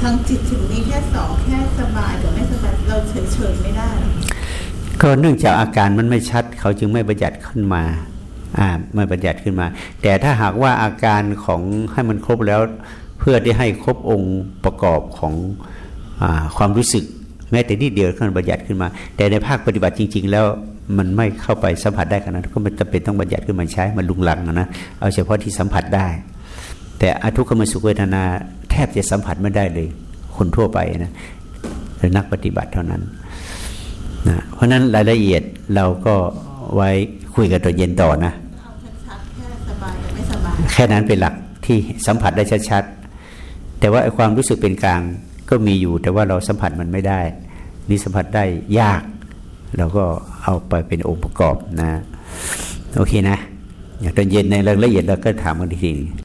ทางจิตถึงมีแค่สองแค่สบายกับไม่สบายเราเฉยเฉยๆไม่ได้ ก็เนื่องจากอาการมันไม่ชัด เขาจึงไม่บัญญัติขึ้นมาอ่าไม่บัญญัติขึ้นมา แต่ถ้าหากว่าอาการของให้มันครบแล้ว เพื่อที่ให้ครบองค์ประกอบของอความรู้สึกแม้แต่นิดเดียวขึ้นบัญญัติขึ้นมา แต่ในภาคปฏิบัติจริง ๆ แล้วมันไม่เข้าไปสัมผัสได้ขนาดนั้นก็ไม่จำเป็นต้องบัญญัติขึ้นมาใช้มันลุงลังอะนะเอาเฉพาะที่สัมผัสได้ แต่อทุกขมสุขเวทนา แทบจะสัมผัสไม่ได้เลย คนทั่วไปนะหรือนักปฏิบัติเท่านั้นนะเพราะฉะนั้นรายละเอียดเราก็ไว้คุยกันตอนเย็นต่อนะเอาชัดๆแค่สบายกับไม่สบายแค่นั้นเป็นหลักที่สัมผัสได้ชัดๆแต่ว่าไอ้ความรู้สึกเป็นกลางก็มีอยู่ แต่ว่าเราสัมผัสมันไม่ได้นี่สัมผัสได้ยาก เราก็เอาไปเป็นองค์ประกอบนะ โอเคนะอย่างตอนเย็นในรายละเอียดเราก็ถามกันที